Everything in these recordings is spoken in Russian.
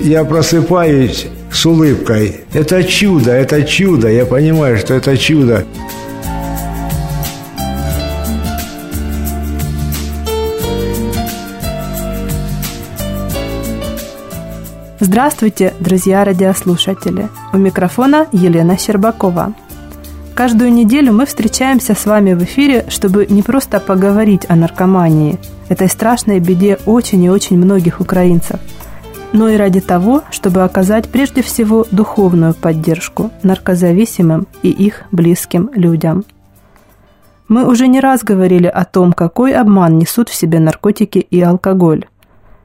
Я просыпаюсь с улыбкой. Это чудо, это чудо. Я понимаю, что это чудо. Здравствуйте, друзья радиослушатели! У микрофона Елена Щербакова. Каждую неделю мы встречаемся с вами в эфире, чтобы не просто поговорить о наркомании, этой страшной беде очень и очень многих украинцев, но и ради того, чтобы оказать прежде всего духовную поддержку наркозависимым и их близким людям. Мы уже не раз говорили о том, какой обман несут в себе наркотики и алкоголь.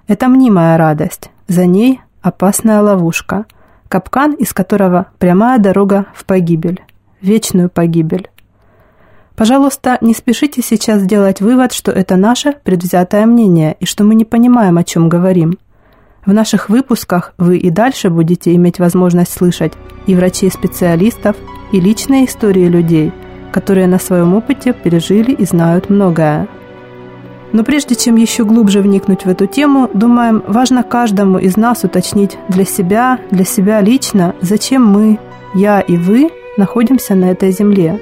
Это мнимая радость, за ней опасная ловушка, капкан, из которого прямая дорога в погибель, вечную погибель. Пожалуйста, не спешите сейчас делать вывод, что это наше предвзятое мнение и что мы не понимаем, о чем говорим. В наших выпусках вы и дальше будете иметь возможность слышать и врачей-специалистов, и личные истории людей, которые на своем опыте пережили и знают многое. Но прежде чем еще глубже вникнуть в эту тему, думаем, важно каждому из нас уточнить для себя, для себя лично, зачем мы, я и вы, находимся на этой земле.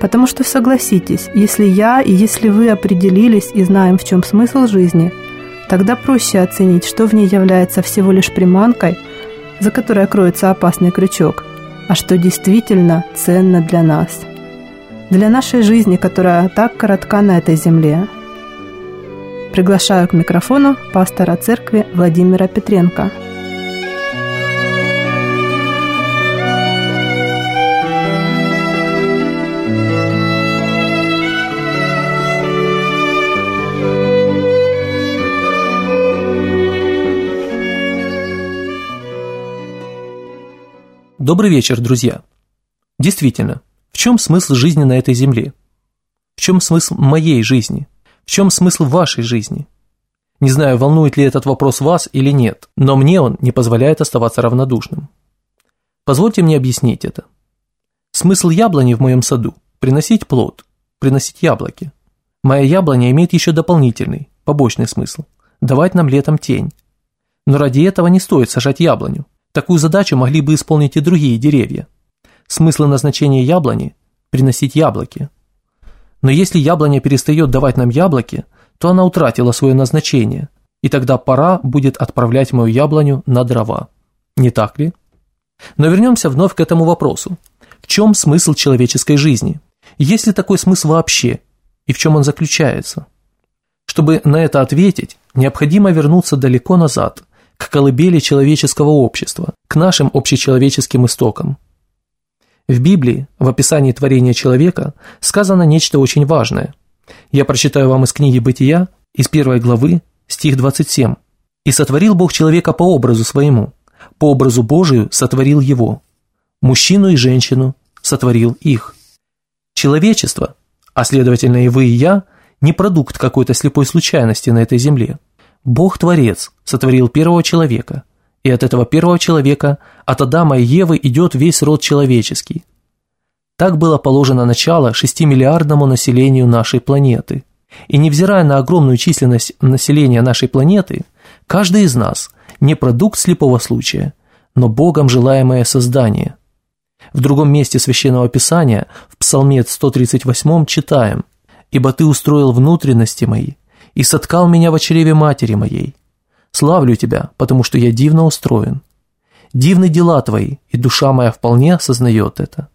Потому что согласитесь, если я и если вы определились и знаем, в чем смысл жизни, тогда проще оценить, что в ней является всего лишь приманкой, за которой кроется опасный крючок, а что действительно ценно для нас. Для нашей жизни, которая так коротка на этой земле, Приглашаю к микрофону пастора церкви Владимира Петренко. Добрый вечер, друзья. Действительно, в чем смысл жизни на этой земле? В чем смысл моей жизни – в чем смысл вашей жизни? Не знаю, волнует ли этот вопрос вас или нет, но мне он не позволяет оставаться равнодушным. Позвольте мне объяснить это. Смысл яблони в моем саду – приносить плод, приносить яблоки. Моя яблоня имеет еще дополнительный, побочный смысл – давать нам летом тень. Но ради этого не стоит сажать яблоню. Такую задачу могли бы исполнить и другие деревья. Смысл и назначение яблони – приносить яблоки, но если яблоня перестает давать нам яблоки, то она утратила свое назначение, и тогда пора будет отправлять мою яблоню на дрова. Не так ли? Но вернемся вновь к этому вопросу. В чем смысл человеческой жизни? Есть ли такой смысл вообще? И в чем он заключается? Чтобы на это ответить, необходимо вернуться далеко назад, к колыбели человеческого общества, к нашим общечеловеческим истокам – в Библии, в описании творения человека, сказано нечто очень важное. Я прочитаю вам из книги «Бытия», из первой главы, стих 27. «И сотворил Бог человека по образу своему, по образу Божию сотворил его, мужчину и женщину сотворил их». Человечество, а следовательно и вы и я, не продукт какой-то слепой случайности на этой земле. Бог-творец сотворил первого человека – и от этого первого человека, от Адама и Евы идет весь род человеческий. Так было положено начало 6-миллиардному населению нашей планеты. И невзирая на огромную численность населения нашей планеты, каждый из нас не продукт слепого случая, но Богом желаемое создание. В другом месте Священного Писания, в Псалме 138 читаем «Ибо Ты устроил внутренности мои и соткал меня в чреве матери моей, Славлю тебя, потому что я дивно устроен. Дивны дела твои, и душа моя вполне осознает это.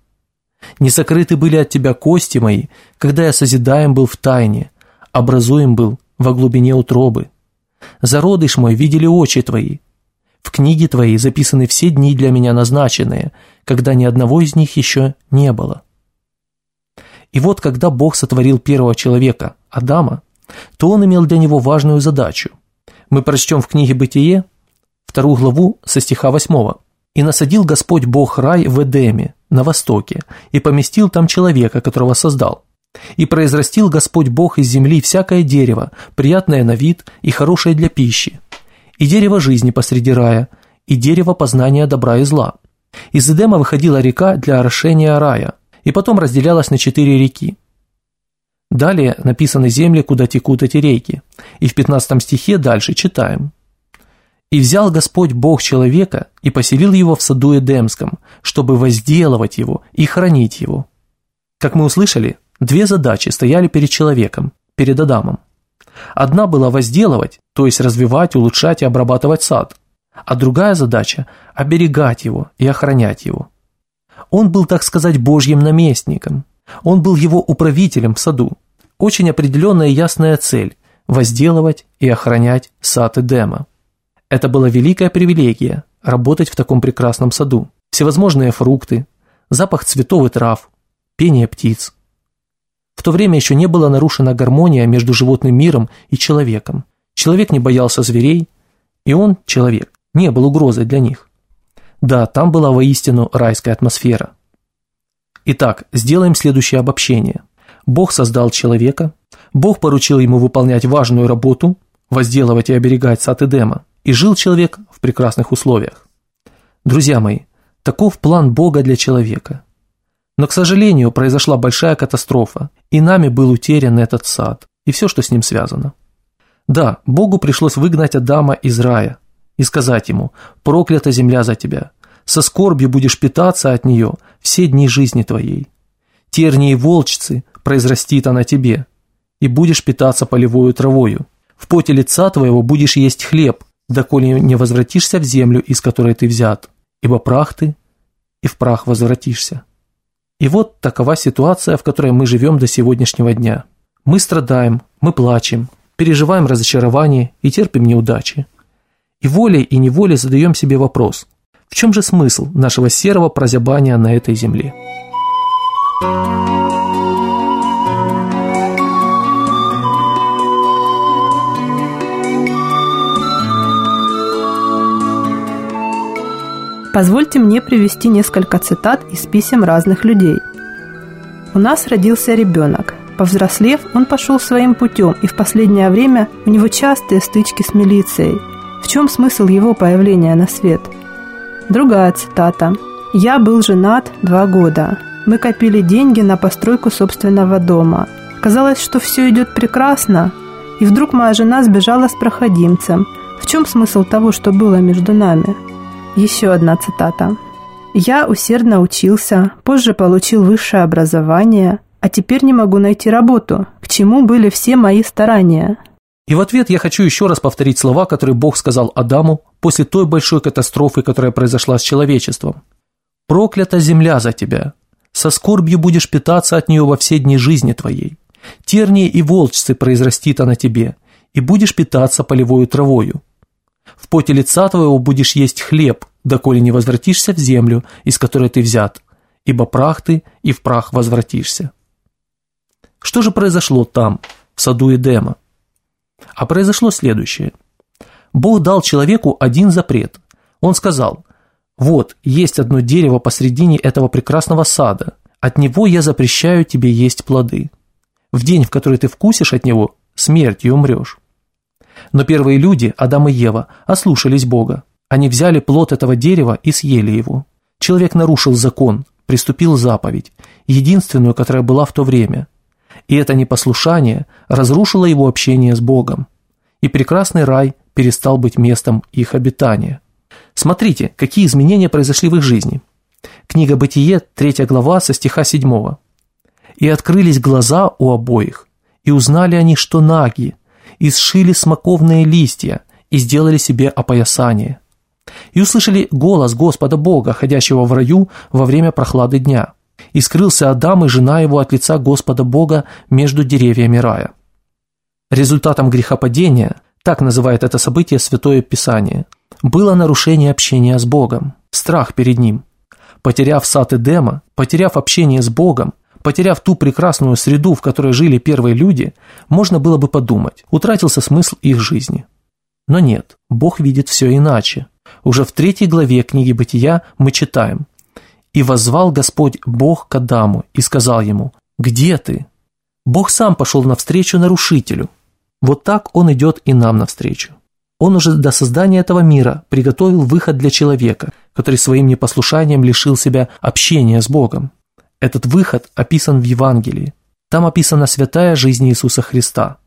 Не сокрыты были от тебя кости мои, когда я созидаем был в тайне, образуем был во глубине утробы. Зародыш мой видели очи твои. В книге твоей записаны все дни для меня назначенные, когда ни одного из них еще не было. И вот когда Бог сотворил первого человека, Адама, то он имел для него важную задачу. Мы прочтем в книге «Бытие» вторую главу со стиха 8. «И насадил Господь Бог рай в Эдеме, на востоке, и поместил там человека, которого создал. И произрастил Господь Бог из земли всякое дерево, приятное на вид и хорошее для пищи, и дерево жизни посреди рая, и дерево познания добра и зла. Из Эдема выходила река для орошения рая, и потом разделялась на четыре реки. Далее написаны земли, куда текут эти реки, и в 15 стихе дальше читаем. «И взял Господь Бог человека и поселил его в саду Эдемском, чтобы возделывать его и хранить его». Как мы услышали, две задачи стояли перед человеком, перед Адамом. Одна была возделывать, то есть развивать, улучшать и обрабатывать сад, а другая задача – оберегать его и охранять его. Он был, так сказать, божьим наместником. Он был его управителем в саду. Очень определенная и ясная цель – возделывать и охранять сад Эдема. Это была великая привилегия – работать в таком прекрасном саду. Всевозможные фрукты, запах цветов и трав, пение птиц. В то время еще не была нарушена гармония между животным миром и человеком. Человек не боялся зверей, и он, человек, не был угрозой для них. Да, там была воистину райская атмосфера. Итак, сделаем следующее обобщение. Бог создал человека, Бог поручил ему выполнять важную работу, возделывать и оберегать сад Эдема, и жил человек в прекрасных условиях. Друзья мои, таков план Бога для человека. Но, к сожалению, произошла большая катастрофа, и нами был утерян этот сад, и все, что с ним связано. Да, Богу пришлось выгнать Адама из рая и сказать ему «Проклята земля за тебя, со скорбью будешь питаться от нее все дни жизни твоей. Тернии волчцы произрастит она тебе, и будешь питаться полевою травою. В поте лица твоего будешь есть хлеб, доколе не возвратишься в землю, из которой ты взят, ибо прах ты, и в прах возвратишься». И вот такова ситуация, в которой мы живем до сегодняшнего дня. Мы страдаем, мы плачем, переживаем разочарование и терпим неудачи. И волей и неволей задаем себе вопрос, в чем же смысл нашего серого прозябания на этой земле? Позвольте мне привести несколько цитат из писем разных людей. У нас родился ребенок. Повзрослев, он пошел своим путем, и в последнее время у него частые стычки с милицией. В чем смысл его появления на свет? Другая цитата. «Я был женат два года. Мы копили деньги на постройку собственного дома. Казалось, что все идет прекрасно, и вдруг моя жена сбежала с проходимцем. В чем смысл того, что было между нами?» Еще одна цитата. «Я усердно учился, позже получил высшее образование, а теперь не могу найти работу. К чему были все мои старания?» И в ответ я хочу еще раз повторить слова, которые Бог сказал Адаму после той большой катастрофы, которая произошла с человечеством. «Проклята земля за тебя, со скорбью будешь питаться от нее во все дни жизни твоей. Тернии и волчцы произрастит она тебе, и будешь питаться полевою травою. В поте лица твоего будешь есть хлеб, доколе не возвратишься в землю, из которой ты взят, ибо прах ты, и в прах возвратишься». Что же произошло там, в саду Эдема? А произошло следующее. Бог дал человеку один запрет. Он сказал, вот, есть одно дерево посредине этого прекрасного сада, от него я запрещаю тебе есть плоды. В день, в который ты вкусишь от него, смертью умрешь. Но первые люди, Адам и Ева, ослушались Бога. Они взяли плод этого дерева и съели его. Человек нарушил закон, приступил заповедь, единственную, которая была в то время. И это непослушание разрушило его общение с Богом. И прекрасный рай перестал быть местом их обитания. Смотрите, какие изменения произошли в их жизни. Книга Бытие, 3 глава, со стиха 7. «И открылись глаза у обоих, и узнали они, что наги, и сшили смоковные листья, и сделали себе опоясание. И услышали голос Господа Бога, ходящего в раю во время прохлады дня. И скрылся Адам и жена его от лица Господа Бога между деревьями рая. Результатом грехопадения, так называет это событие Святое Писание, было нарушение общения с Богом, страх перед Ним. Потеряв сад Эдема, потеряв общение с Богом, потеряв ту прекрасную среду, в которой жили первые люди, можно было бы подумать, утратился смысл их жизни. Но нет, Бог видит все иначе. Уже в третьей главе книги Бытия мы читаем «И воззвал Господь Бог к Адаму и сказал ему, «Где ты?» Бог сам пошел навстречу нарушителю. Вот так Он идет и нам навстречу. Он уже до создания этого мира приготовил выход для человека, который своим непослушанием лишил себя общения с Богом. Этот выход описан в Евангелии. Там описана святая жизнь Иисуса Христа.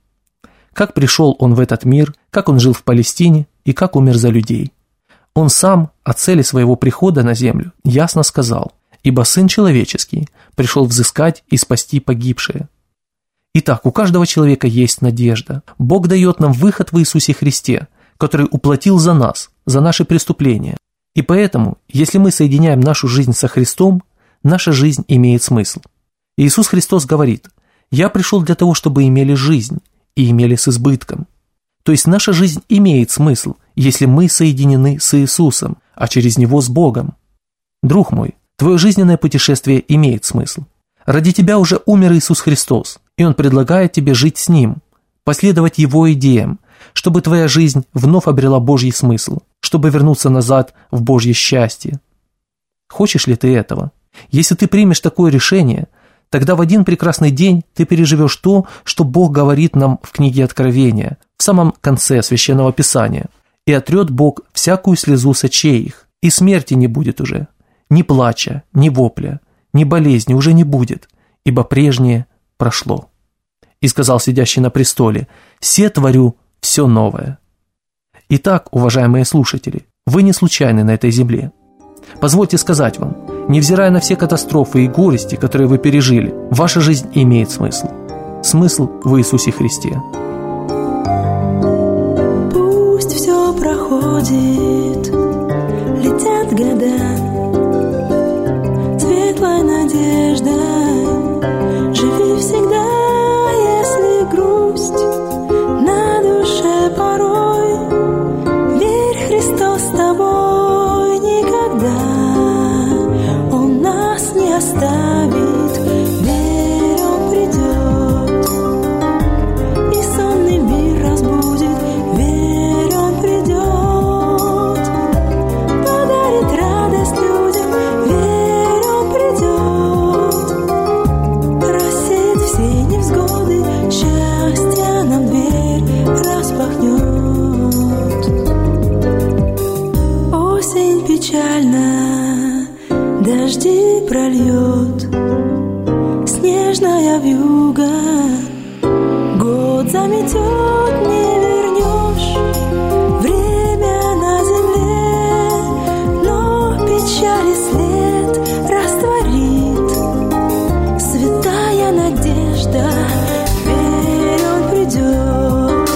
Как пришел Он в этот мир, как Он жил в Палестине и как умер за людей. Он сам о цели своего прихода на землю ясно сказал, ибо Сын Человеческий пришел взыскать и спасти погибшие. Итак, у каждого человека есть надежда. Бог дает нам выход в Иисусе Христе, который уплатил за нас, за наши преступления. И поэтому, если мы соединяем нашу жизнь со Христом, наша жизнь имеет смысл. Иисус Христос говорит, «Я пришел для того, чтобы имели жизнь, и имели с избытком». То есть наша жизнь имеет смысл, если мы соединены с Иисусом, а через Него с Богом. Друг мой, твое жизненное путешествие имеет смысл. Ради тебя уже умер Иисус Христос, и Он предлагает тебе жить с Ним, последовать Его идеям, чтобы твоя жизнь вновь обрела Божий смысл, чтобы вернуться назад в Божье счастье. Хочешь ли ты этого? Если ты примешь такое решение, тогда в один прекрасный день ты переживешь то, что Бог говорит нам в книге Откровения, в самом конце Священного Писания. «И отрет Бог всякую слезу с очей их, и смерти не будет уже, ни плача, ни вопля, ни болезни уже не будет, ибо прежнее прошло». И сказал сидящий на престоле, «Се творю все новое». Итак, уважаемые слушатели, вы не случайны на этой земле. Позвольте сказать вам, невзирая на все катастрофы и горести, которые вы пережили, ваша жизнь имеет смысл. Смысл в Иисусе Христе. Пусть все проходит, летят года, светлой надеждой, надежда. Верь, он придет,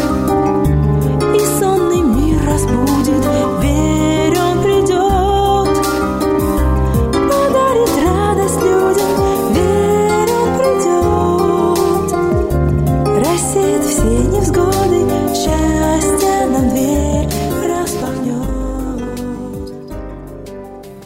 и сонный мир разбудит. Верь, он придет, подарит радость людям. Верь, он придет. Рассеет все невзгоды, счастье нам дверь распахнет.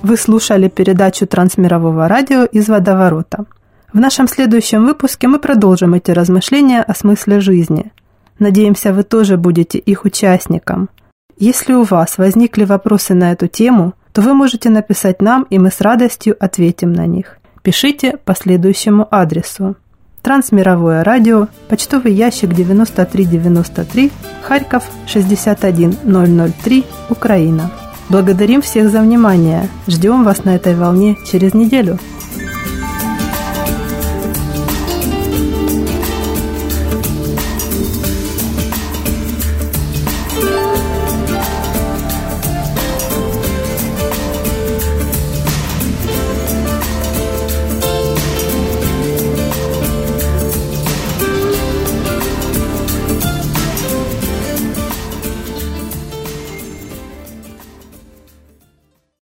Вы слушали передачу Трансмирового радио из Водоворота. В нашем следующем выпуске мы продолжим эти размышления о смысле жизни. Надеемся, вы тоже будете их участником. Если у вас возникли вопросы на эту тему, то вы можете написать нам, и мы с радостью ответим на них. Пишите по следующему адресу. Трансмировое радио, почтовый ящик 9393, Харьков 61003, Украина. Благодарим всех за внимание. Ждем вас на этой волне через неделю.